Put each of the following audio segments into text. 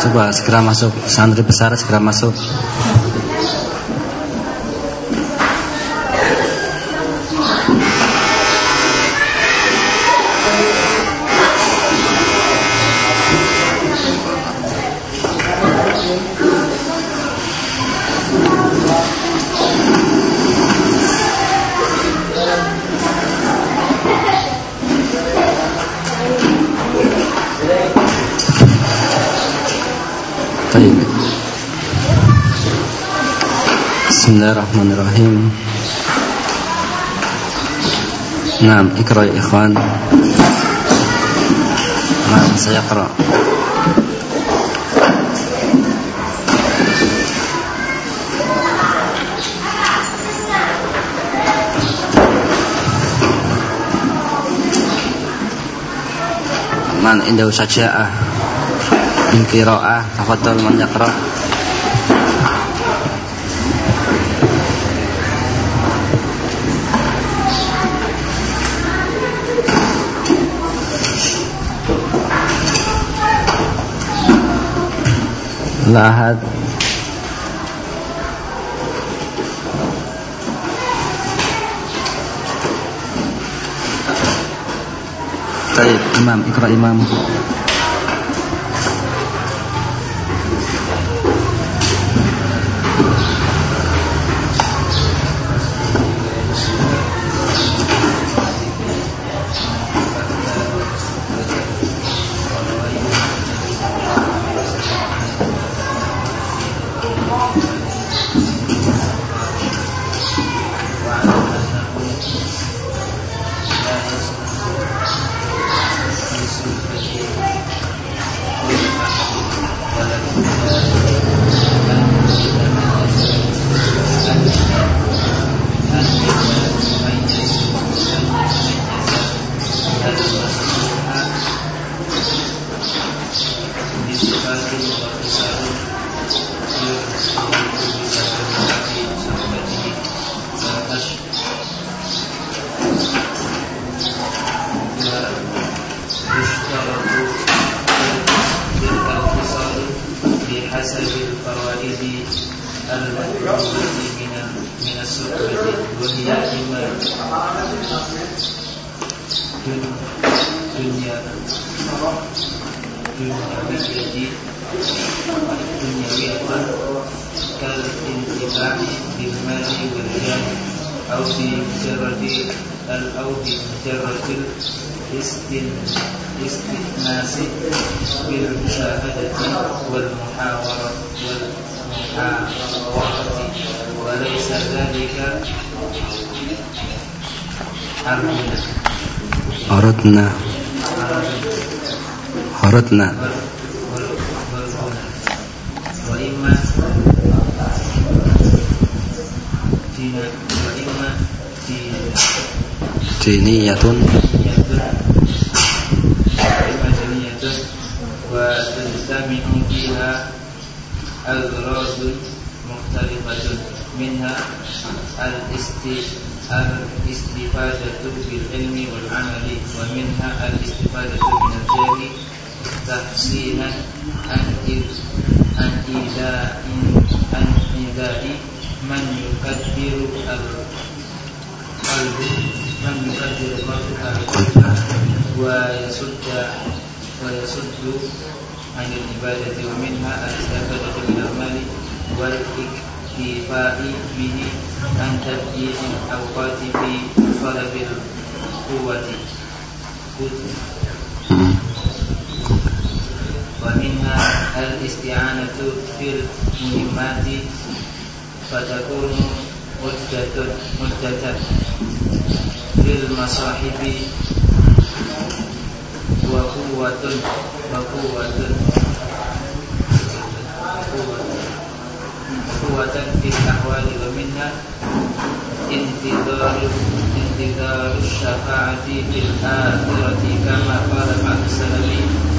Coba segera masuk Santri besar segera masuk Bismillahirrahmanirrahim. Nah, ikra ya ikhwan. Nah, saya ikra Man indahu syaja'ah Min kira'ah Tafadhal man yaqra' lahat Baik, Imam, ikra Imam. الدنيا بمحبة الدين الدنيوية كالانتفاع بالمال والجاه أو بمجرد أو بمجرد الاستئناس بالمشاهدة والمحاورة والمحاورة وليس ذلك حرمنا أردنا أردنا وإما دينية وتجتمع فيها أغراض مختلفة منها الاستفادة بالعلم والعمل ومنها الاستفادة من الجهل تحسينا عن عن إيذاء عن إيذاء من يكدر القلب من يكدر القلب ويصد ويصد عن العبادة ومنها الاستفادة من المال والإكرام الاكتفاء به عن تبديل الأوقات في طلب القوة ومنها الاستعانة في المهمات فتكون مدة مدة في المصاحب وقوة وقوة قوة في الأحوال ومنها انتظار انتظار الشفاعة في الآخرة كما قال بعض السلف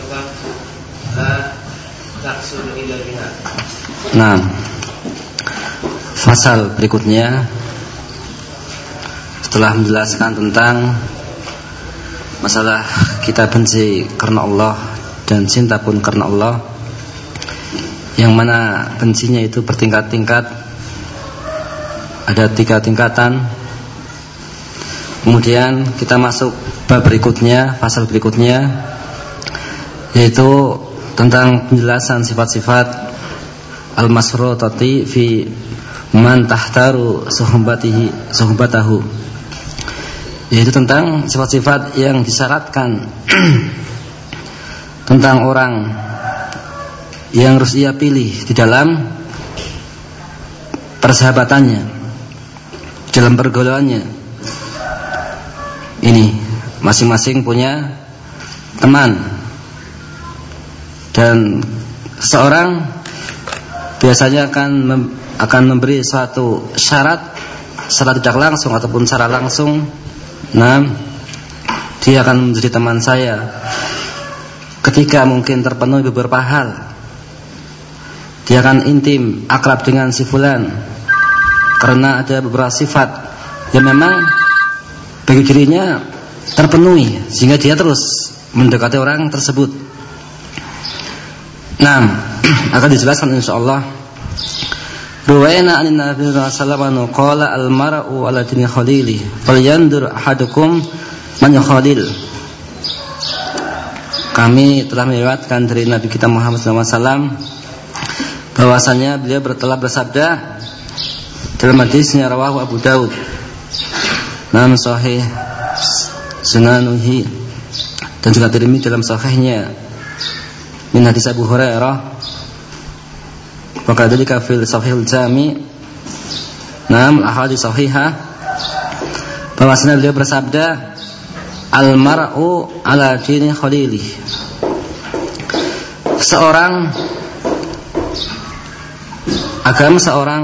Nah, Fasal berikutnya. Setelah menjelaskan tentang Masalah kita benci karena Allah Dan cinta pun karena Allah Yang mana bencinya itu bertingkat-tingkat. Ada tiga tingkatan. Kemudian kita masuk bab berikutnya Fasal berikutnya Yaitu tentang penjelasan sifat-sifat Al-masrutati fi man tahtaru suhbatihi suhbatahu yaitu tentang sifat-sifat yang disyaratkan tentang orang yang harus ia pilih di dalam persahabatannya dalam pergaulannya. Ini masing-masing punya teman dan seorang biasanya akan akan memberi suatu syarat secara tidak langsung ataupun secara langsung. Nah dia akan menjadi teman saya ketika mungkin terpenuhi beberapa hal. Dia akan intim akrab dengan si fulan karena ada beberapa sifat yang memang bagi dirinya terpenuhi sehingga dia terus mendekati orang tersebut nah akan dijelaskan insyaallah. Ruwaina anin Nabi sallallahu alaihi wasallam qala al mar'u ala dini khalili falyandur ahadukum man khalil. Kami telah melewatkan dari Nabi kita Muhammad SAW bahwasanya beliau telah bersabda dalam hadisnya rawahu Abu Daud dalam sahih. Sunanuhi dan juga Tirmidzi dalam sahihnya min hadis Abu Hurairah وكذلك في الصحيح الجامع Nam ahadis sahihah bahwasanya beliau bersabda al mar'u ala dini khalili seorang agama seorang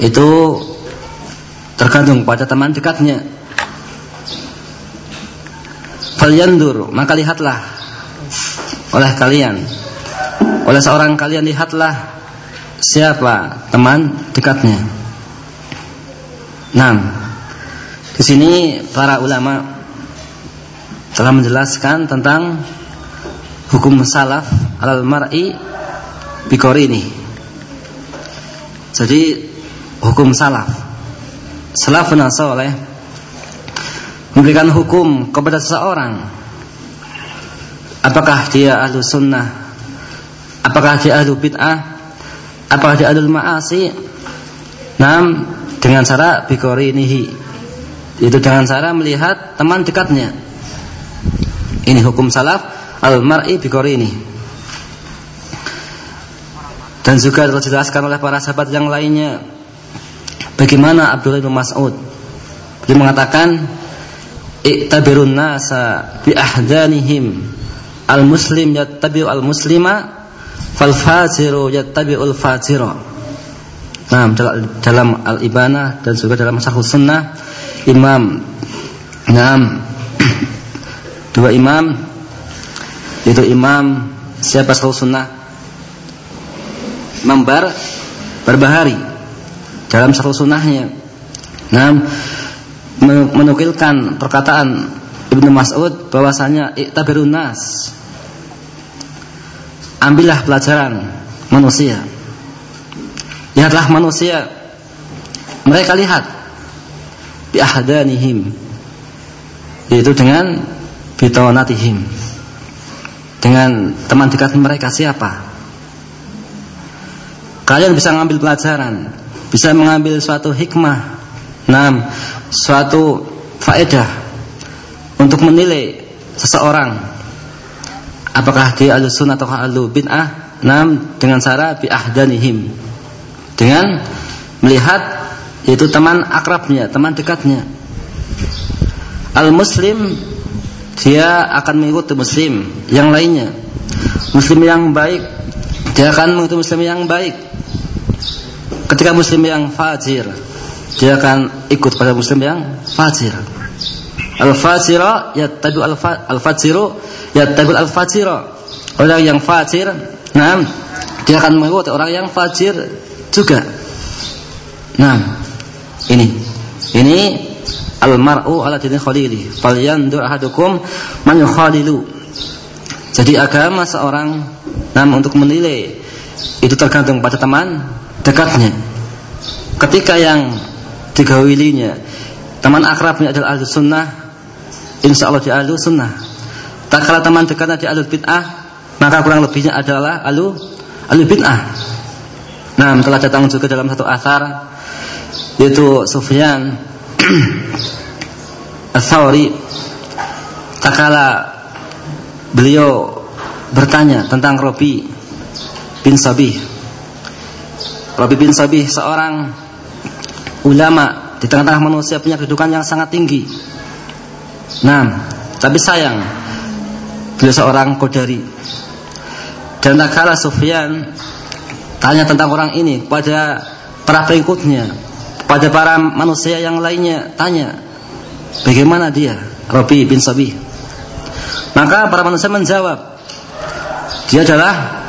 itu tergantung pada teman dekatnya falyandur maka lihatlah oleh kalian oleh seorang kalian lihatlah siapa teman dekatnya. Nah, di sini para ulama telah menjelaskan tentang hukum salaf alal mar'i ini. Jadi hukum salaf salafun soleh memberikan hukum kepada seseorang apakah dia ahlu sunnah Apakah dia ahlu bid'ah? Apakah dia ahlu ma'asi? Nam dengan cara nihi Itu dengan cara melihat teman dekatnya. Ini hukum salaf al-mar'i ini. Dan juga telah dijelaskan oleh para sahabat yang lainnya bagaimana Abdullah bin Mas'ud dia mengatakan i'tabirun nasa bi ahdanihim al-muslim yattabi'u al-muslima fal fajiru yattabi'ul fajira nah dalam al-ibanah dan juga dalam sahih sunnah imam Naam. Dua imam. Itu imam siapa sahih sunnah? Imam Bar Barbahari. Dalam sahih sunnahnya Naam menukilkan perkataan Ibnu Mas'ud bahwasanya iktabirun nas ambillah pelajaran manusia. Lihatlah manusia. Mereka lihat. Bi ahdanihim. Yaitu dengan bitonatihim. Dengan teman dekat mereka siapa? Kalian bisa mengambil pelajaran. Bisa mengambil suatu hikmah. Enam suatu faedah. Untuk menilai seseorang apakah dia ahlu sunnah atau ahlu bid'ah nam dengan cara bi ahdanihim dengan melihat itu teman akrabnya, teman dekatnya. Al-muslim dia akan mengikuti muslim yang lainnya. Muslim yang baik dia akan mengikuti muslim yang baik. Ketika muslim yang fajir, dia akan ikut pada muslim yang fajir. Al-fajira yattabi al-fajiru yattabi al-fajira. Orang yang fajir, nah, dia akan mengikuti orang yang fajir juga. Nah, ini. Ini al-mar'u ala dini khalili. Falyandur ahadukum man yukhalilu. Jadi agama seorang nah untuk menilai itu tergantung pada teman dekatnya. Ketika yang digawilinya teman akrabnya adalah ahli sunnah, insya Allah dia ahli sunnah. Tak kala teman dekatnya dia ahli bid'ah, maka kurang lebihnya adalah ahli ahli bid'ah. Nah, telah datang juga dalam satu asar yaitu Sufyan Ats-Tsauri takala beliau bertanya tentang Robi bin Sabih. Robi bin Sabih seorang ulama di tengah-tengah manusia punya kedudukan yang sangat tinggi. Nah, tapi sayang beliau seorang kodari. Dan tak kala Sufyan tanya tentang orang ini pada para pengikutnya, pada para manusia yang lainnya tanya bagaimana dia Robi bin Sabi? Maka para manusia menjawab dia adalah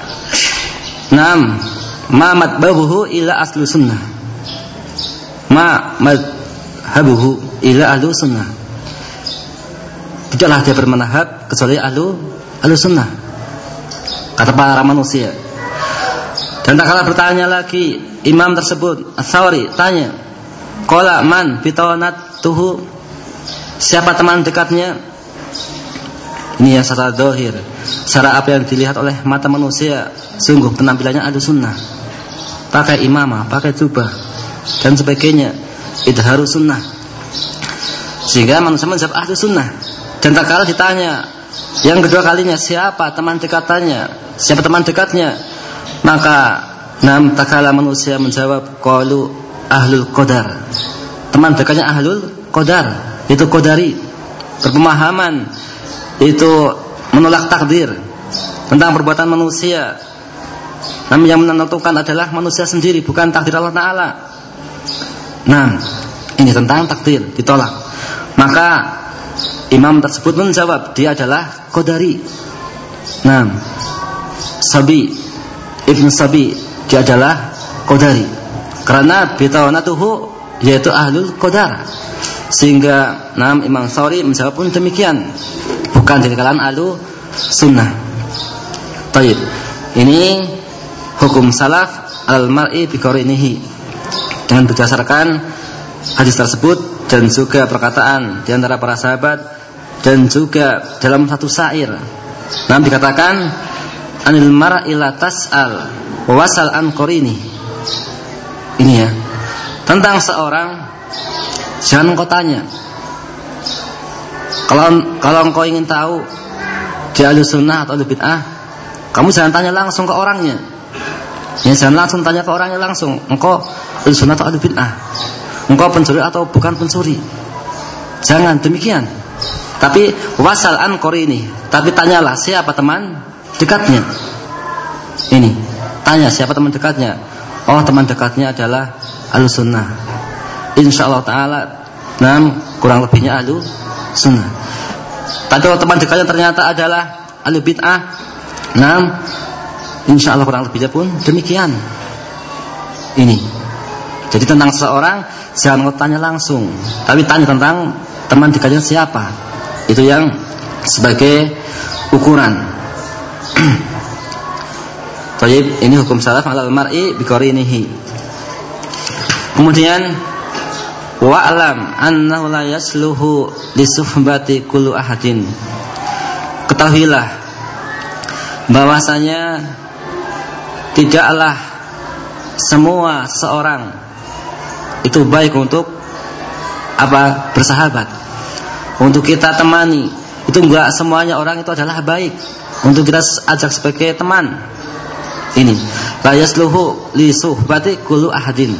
Nam ma madbahuhu ila aslu sunnah. Ma madhabuhu ila ahlu sunnah tidaklah dia bermanhab kecuali ahlu ahlu sunnah. Kata para manusia. Dan tak kalah bertanya lagi imam tersebut Asawari tanya Kola man bitawanat tuhu? Siapa teman dekatnya? Ini yang secara dohir Secara apa yang dilihat oleh mata manusia Sungguh penampilannya ada sunnah. Pakai imamah, pakai jubah Dan sebagainya. Itu harus sunnah. Sehingga manusia menjawab ahli sunnah Dan tak kalah ditanya Yang kedua kalinya siapa teman dekatannya Siapa teman dekatnya Maka Nam takala manusia menjawab Qalu ahlul qadar. Teman dekatnya ahlul qadar, itu qadari. Berpemahaman itu menolak takdir tentang perbuatan manusia. Namun yang menentukan adalah manusia sendiri, bukan takdir Allah Taala. Nah, ini tentang takdir ditolak. Maka imam tersebut menjawab dia adalah qadari. Nah, Sabi Ibn Sabi dia adalah qadari. Karena bitawanatuhu yaitu ahlul qadar. Sehingga nam Imam Sauri menjawab pun demikian. Bukan dari kalangan ahlu sunnah. Taib. Ini hukum salaf al mar'i biqarinihi dengan berdasarkan hadis tersebut dan juga perkataan di antara para sahabat dan juga dalam satu syair. Nam dikatakan anil mar'i la tas'al wasal an qarini ini ya. Tentang seorang jangan kau tanya. Kalau kalau engkau ingin tahu dia ahli sunnah atau ahli bid'ah kamu jangan tanya langsung ke orangnya. Ya jangan langsung tanya ke orangnya langsung. Engkau ahli sunnah atau ahli bid'ah? Engkau pencuri atau bukan pencuri? Jangan demikian tapi wasal an ini. Tapi tanyalah siapa teman dekatnya? Ini. Tanya siapa teman dekatnya? Oh teman dekatnya adalah ahlu sunnah Insya Allah Ta'ala Nam kurang lebihnya ahlu sunnah Tapi kalau teman dekatnya ternyata adalah ahlu bid'ah Nam Insya Allah kurang lebihnya pun demikian. Ini. Jadi tentang seseorang Jangan tanya langsung. Tapi tanya tentang teman dekatnya siapa Itu yang sebagai ukuran Tayyib ini hukum salaf ala mar'i biqarinihi. Kemudian wa'lam annahu la yasluhu li suhbati kullu ahadin. Ketahuilah bahwasanya tidaklah semua seorang itu baik untuk apa bersahabat untuk kita temani itu enggak semuanya orang itu adalah baik untuk kita ajak sebagai teman Ini la yasluhu li suhbati kullu ahadin.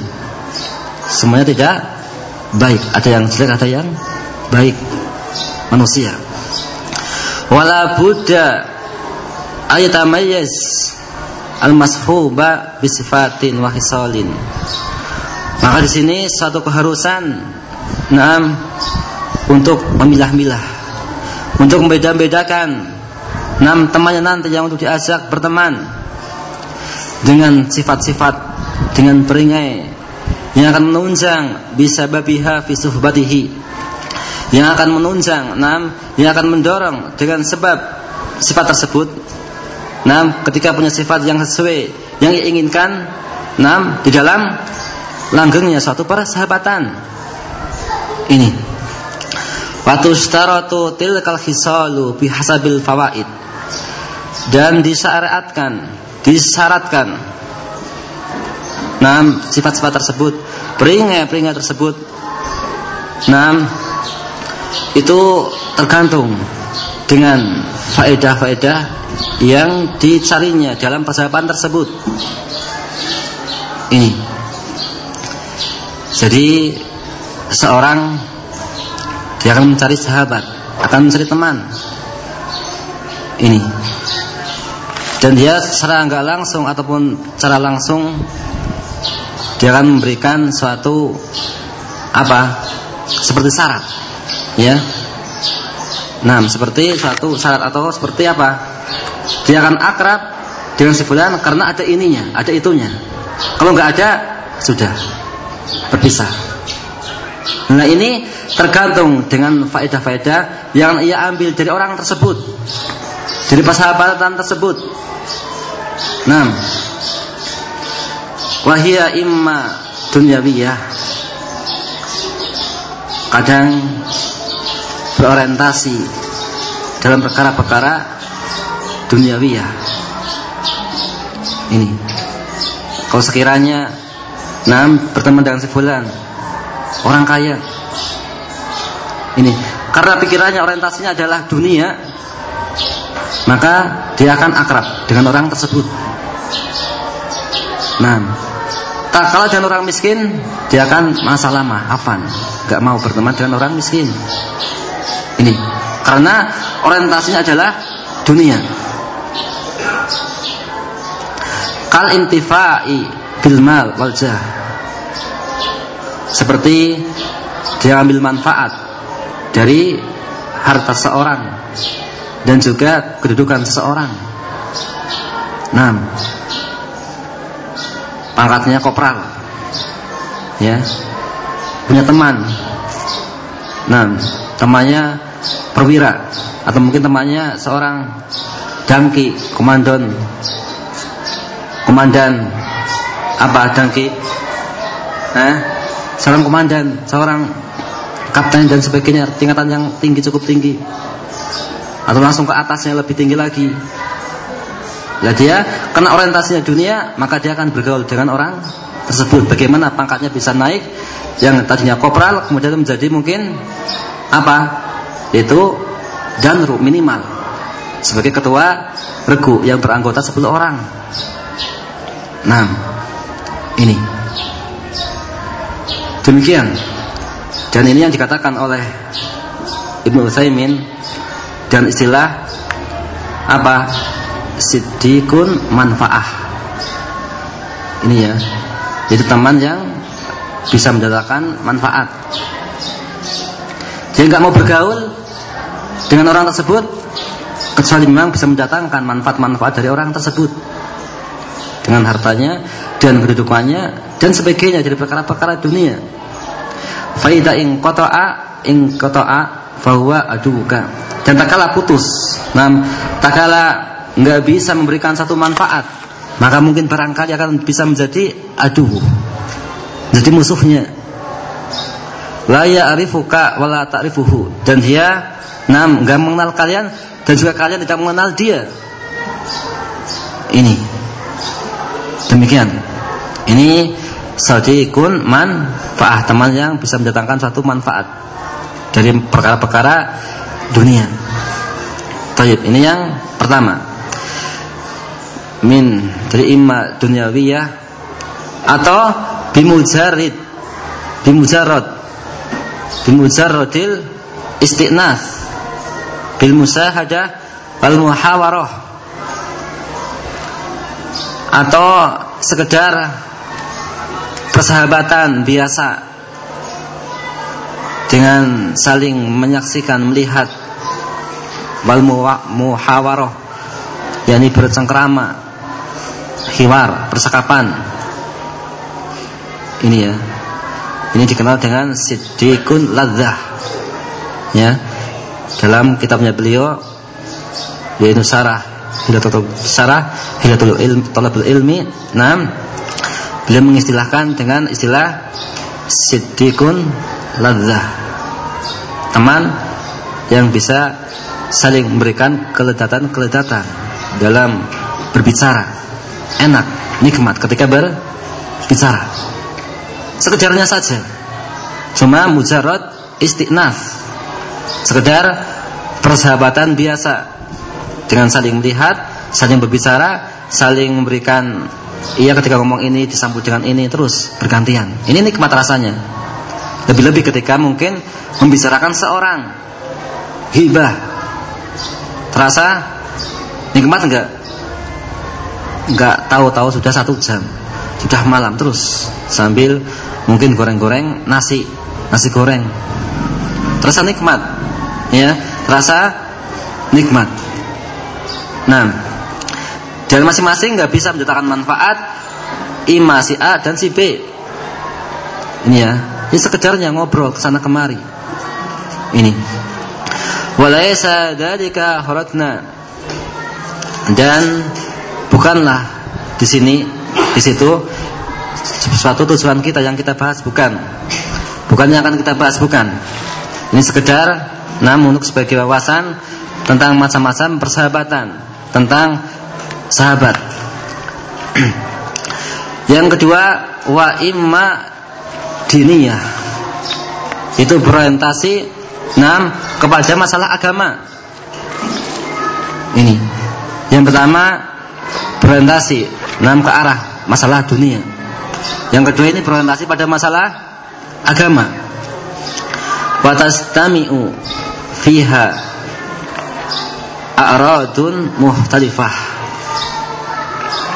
Semuanya tidak baik. Ada yang jelek, ada yang baik manusia. Wala budda ayatamayyaz al-mashuba bisifatin wa hisalin. Maka di sini suatu keharusan Naam untuk memilah-milah, untuk membeda-bedakan enam temannya nanti yang untuk diajak berteman dengan sifat-sifat dengan peringai yang akan menunjang bisa babiha fi suhbatihi yang akan menunjang enam yang akan mendorong dengan sebab sifat tersebut. Enam ketika punya sifat yang sesuai yang diinginkan enam di dalam langgengnya suatu persahabatan. Ini Watustaratu tilkal khisalu bihasabil fawaid. Dan disyariatkan, disyaratkan Nah, sifat-sifat tersebut, peringai-peringai tersebut Nah, itu tergantung dengan faedah-faedah yang dicarinya dalam persahabatan tersebut. Ini. Jadi seorang dia akan mencari sahabat, akan mencari teman. Ini. Dan dia secara enggak langsung ataupun secara langsung dia akan memberikan suatu apa? Seperti syarat. Ya. Nah, seperti suatu syarat atau seperti apa? Dia akan akrab dengan si fulan karena ada ininya, ada itunya. Kalau enggak ada, sudah berpisah. Nah, ini tergantung dengan faedah-faedah yang ia ambil dari orang tersebut. Dari persahabatan tersebut. Nah wahia imma dunyawiyah. Kadang berorientasi dalam perkara-perkara duniawiyah ini. Kalau sekiranya Nah, berteman dengan si fulan orang kaya ini karena pikirannya orientasinya adalah dunia, maka dia akan akrab dengan orang tersebut. Nah, tak kalau dengan orang miskin, dia akan masa lama, afan, gak mau berteman dengan orang miskin. Ini karena orientasinya adalah dunia. Kal intifai bil mal wal Seperti dia ambil manfaat dari harta seorang dan juga kedudukan seseorang. Nah, pangkatnya kopral, ya, punya teman. Nah, temannya perwira atau mungkin temannya seorang dangki, komandan, komandan apa dangki? Seorang komandan, seorang kapten dan sebagainya. Tingkatan yang tinggi cukup tinggi. Atau langsung ke atasnya lebih tinggi lagi. Lah dia karena orientasinya dunia maka dia akan bergaul dengan orang tersebut. Bagaimana pangkatnya bisa naik? Yang tadinya kopral kemudian menjadi mungkin apa? Itu danru minimal. Sebagai ketua regu yang beranggota 10 orang. Nah ini demikian dan ini yang dikatakan oleh Ibnu Utsaimin dan istilah apa? Siddiqun manfaah. Ini ya. Jadi teman yang bisa mendatangkan manfaat. Dia nggak mau bergaul dengan orang tersebut kecuali memang bisa mendatangkan manfaat-manfaat dari orang tersebut dengan hartanya dan kedudukannya dan sebagainya dari perkara-perkara dunia. Faida ing qata'a ing qata'a bahwa aduka. Dan tak kala putus. Nah tak kala nggak bisa memberikan satu manfaat maka mungkin barangkali akan bisa menjadi aduh jadi musuhnya. La ya'rifuka wala ta'rifuhu. Dan dia nam nggak mengenal kalian dan juga kalian tidak mengenal dia. Ini. Demikian ini sadiqun manfaah teman yang bisa mendatangkan satu manfaat dari perkara-perkara dunia. Taib ini yang pertama. min dari imma dunyawiyah atau bimujarid bimujarrad bimujarradil istiqnas bil musahadah wal muhawarah atau sekedar persahabatan biasa dengan saling menyaksikan melihat wal muhawarah yakni bercengkrama hiwar persakapan ini ya. Ini dikenal dengan siddiqun ladzah ya. Dalam kitabnya beliau yaitu Sarah Hilatul Sarah Hilatul Ilm Talabul Ilmi. Nam beliau mengistilahkan dengan istilah siddiqun ladzah. Teman yang bisa saling memberikan keledatan-keledatan dalam berbicara. Enak nikmat ketika berbicara. Sekedarnya saja. Cuma mujarad istiqnaf sekedar persahabatan biasa. Dengan saling melihat, saling berbicara, saling memberikan iya ketika ngomong ini disambut dengan ini terus bergantian. Ini nikmat rasanya. Lebih-lebih ketika mungkin membicarakan seorang hibah. Terasa nikmat enggak? Enggak tahu-tahu sudah satu jam. Sudah malam terus sambil mungkin goreng-goreng nasi, nasi goreng. Terasa nikmat ya rasa nikmat nah dan masing-masing nggak bisa mendatangkan manfaat ima si A dan si B. Ini ya. Ini sekedarnya ngobrol ke sana kemari. Ini. Walaysa dalika horatna dan bukanlah di sini di situ suatu tujuan kita yang kita bahas bukan. Bukan yang akan kita bahas bukan. Ini sekedar namun untuk sebagai wawasan tentang macam-macam persahabatan, tentang sahabat. Yang kedua, wa imma diniyah. Itu berorientasi enam kepada masalah agama. Ini. Yang pertama berorientasi enam ke arah masalah dunia. Yang kedua ini berorientasi pada masalah agama. Wa tastami'u fiha a'radun muhtalifah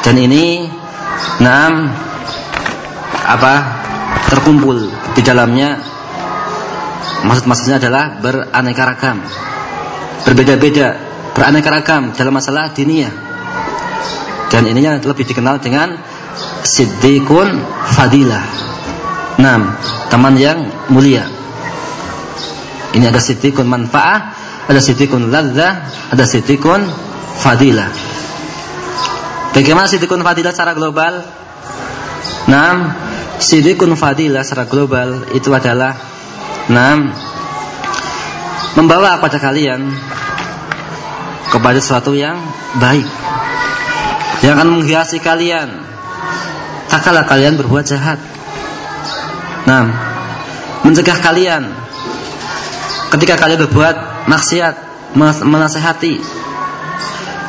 dan ini enam apa terkumpul di dalamnya. Maksud-maksudnya adalah beraneka ragam. Berbeda-beda beraneka ragam dalam masalah diniyah. Dan ini yang lebih dikenal dengan siddiqun fadilah. Enam teman yang mulia. Ini ada sitikun manfaah, ada sitikun ladzah, ada sitikun fadilah. Bagaimana sitikun fadilah secara global? Nah, sitikun fadilah secara global itu adalah nah, membawa pada kalian kepada sesuatu yang baik yang akan menghiasi kalian tak kalah kalian berbuat jahat. Nah, mencegah kalian ketika kalian berbuat maksiat, menasehati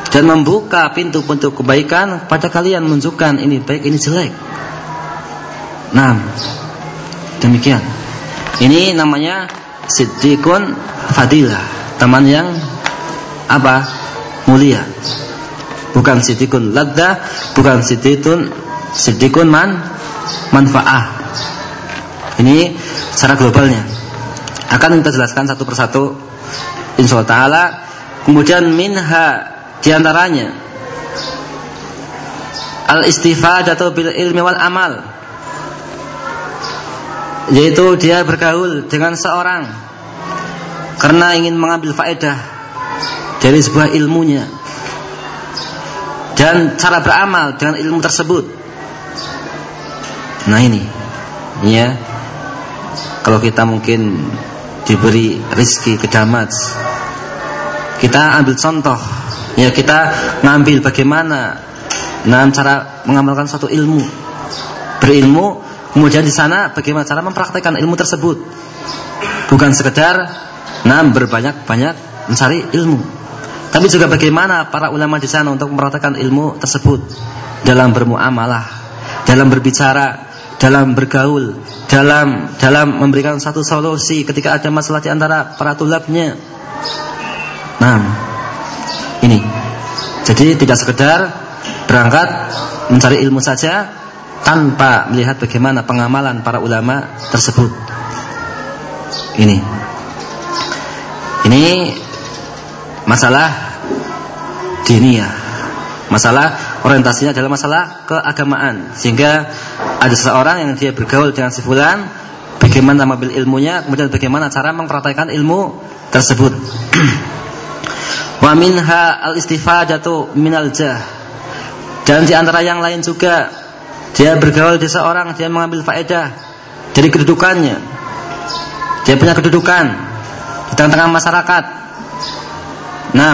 dan membuka pintu-pintu kebaikan pada kalian menunjukkan ini baik ini jelek. Nah, demikian. Ini namanya siddiqun fadilah, teman yang apa? mulia. Bukan siddiqun ladda, bukan siddiqun siddiqun man manfaah. Ini secara globalnya akan kita jelaskan satu persatu insya Allah kemudian minha di antaranya al istifadatu bil ilmi wal amal. Yaitu dia bergaul dengan seorang karena ingin mengambil faedah dari sebuah ilmunya dan cara beramal dengan ilmu tersebut. Nah ini. Ya. Kalau kita mungkin diberi rizki kedamat kita ambil contoh ya kita ngambil bagaimana nah cara mengamalkan suatu ilmu. Berilmu kemudian di sana bagaimana cara mempraktekkan ilmu tersebut. Bukan sekedar nah berbanyak-banyak mencari ilmu. Tapi juga bagaimana para ulama di sana untuk mempraktekkan ilmu tersebut dalam bermuamalah, dalam berbicara, dalam bergaul, dalam dalam memberikan satu solusi ketika ada masalah di antara para tulabnya. Nah, ini. Jadi tidak sekedar berangkat mencari ilmu saja tanpa melihat bagaimana pengamalan para ulama tersebut. Ini. Ini masalah diniyah. Masalah orientasinya adalah masalah keagamaan. Sehingga ada seseorang yang dia bergaul dengan si fulan, bagaimana mengambil ilmunya, kemudian bagaimana cara mempraktikkan ilmu tersebut. Wa minha al-istifadatu minal jah. Dan di antara yang lain juga dia bergaul di seorang, dia mengambil faedah dari kedudukannya. Dia punya kedudukan di tengah-tengah masyarakat. Nah,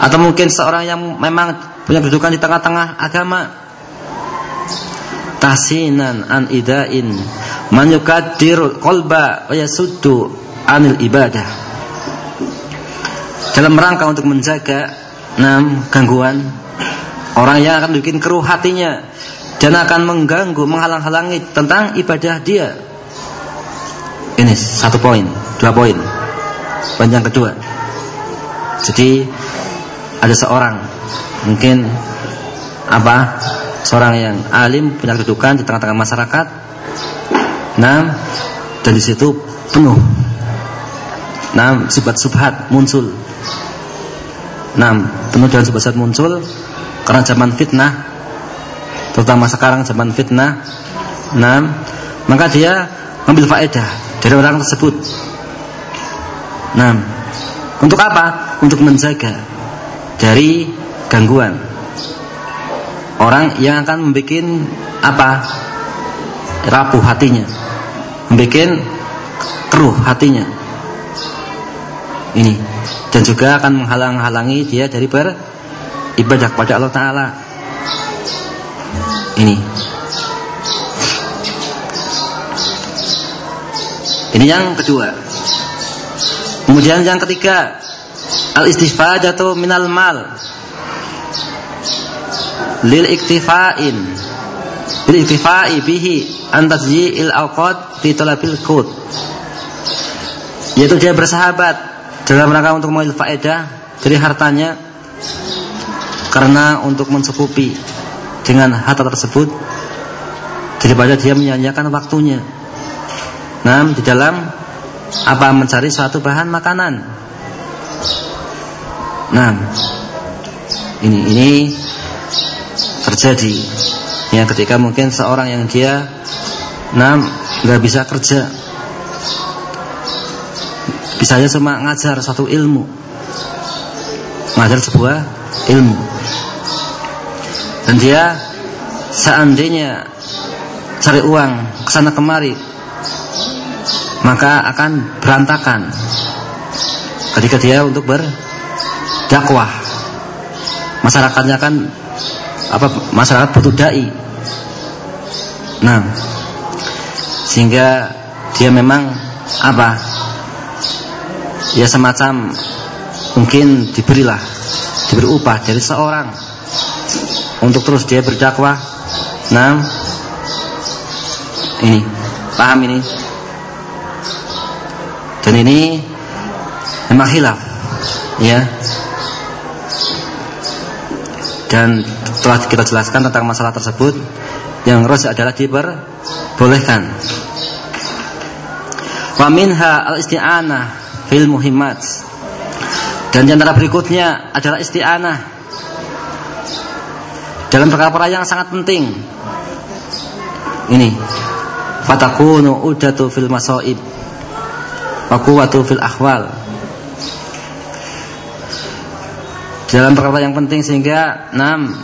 atau mungkin seorang yang memang punya kedudukan di tengah-tengah agama tahsinan an idain man yukaddir qalba wa yasuddu anil ibadah dalam rangka untuk menjaga enam gangguan. Orang yang akan bikin keruh hatinya dan akan mengganggu menghalang-halangi tentang ibadah dia. Ini satu poin dua poin. Yang kedua. Jadi ada seorang mungkin apa seorang yang alim punya kedudukan di tengah-tengah masyarakat. Nah dan di situ penuh nah subhat-subhat muncul nah penuh dengan subhat-subhat muncul karena zaman fitnah terutama sekarang zaman fitnah nah maka dia mengambil faedah dari orang tersebut nah untuk apa untuk menjaga dari gangguan. Orang yang akan membuat apa? Rapuh hatinya. Membuat keruh hatinya. Ini dan juga akan menghalang-halangi dia dari beribadah kepada Allah taala. Ini. Ini yang kedua. Kemudian yang ketiga, al-istifadatu minal mal lil iktifa'in lil iktifa'i bihi an il awqat fi talabil qut yaitu dia bersahabat dalam rangka untuk mengambil faedah dari hartanya karena untuk mencukupi dengan harta tersebut daripada dia menyanyiakan waktunya. Nah di dalam apa mencari suatu bahan makanan? Nah, ini ini terjadi. Ya ketika mungkin seorang yang dia nah nggak bisa kerja bisanya cuma ngajar satu ilmu ngajar sebuah ilmu dan dia seandainya cari uang ke sana kemari maka akan berantakan ketika dia untuk ber dakwah. Masyarakatnya kan apa masyarakat butuh dai. Nah, sehingga dia memang apa? Ya semacam mungkin diberilah diberi upah dari seorang untuk terus dia berdakwah. Nah, ini paham ini? Dan ini memang hilaf, ya dan telah kita jelaskan tentang masalah tersebut yang rojak adalah diperbolehkan wa minha al-isti'anah fil muhimmat. Dan di antara berikutnya adalah isti'anah. Dalam perkara-perkara yang sangat penting. Ini. Fatakunu udatu fil masaib wa quwwatu fil ahwal. Dalam perkara yang penting sehingga enam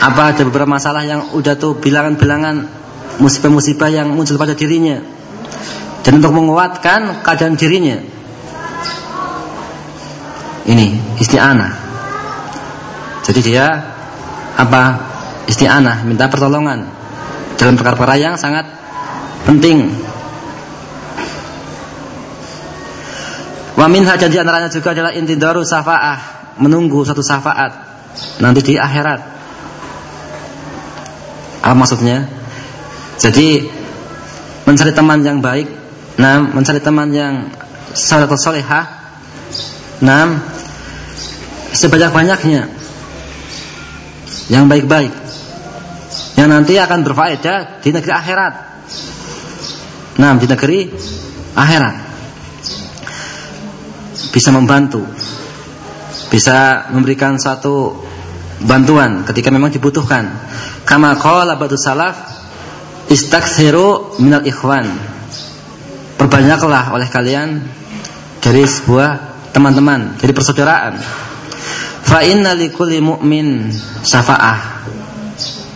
apa ada beberapa masalah yang udah tuh bilangan-bilangan musibah-musibah yang muncul pada dirinya. Dan untuk menguatkan keadaan dirinya ini isti'anah jadi dia apa isti'anah minta pertolongan dalam perkara-perkara yang sangat penting wa minha antaranya juga adalah intidaru safa'ah menunggu satu syafaat nanti di akhirat. Apa maksudnya? Jadi mencari teman yang baik, nah mencari teman yang saleh salehah, nah sebanyak-banyaknya yang baik-baik yang nanti akan berfaedah di negeri akhirat. Nah, di negeri akhirat bisa membantu, bisa memberikan satu bantuan ketika memang dibutuhkan. Kama qala ba'du salaf istaksiru minal ikhwan. Perbanyaklah oleh kalian dari sebuah teman-teman, dari persaudaraan. Fa inna likulli mu'min syafa'ah.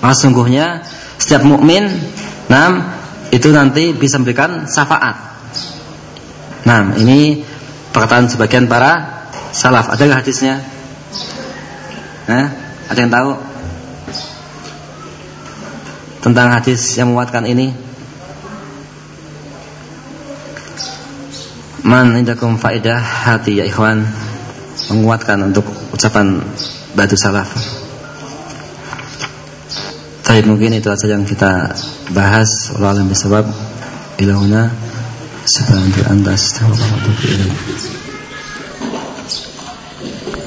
Maka sungguhnya setiap mukmin nam itu nanti bisa memberikan syafaat. Nah, ini perkataan sebagian para salaf. Ada nggak hadisnya? Nah, ada yang tahu tentang hadis yang menguatkan ini? Man indakum faedah hati ya ikhwan. Menguatkan untuk ucapan batu salaf. Baik mungkin itu saja yang kita bahas. Allah alam bisawab ilahuna subhanahu wa ta'ala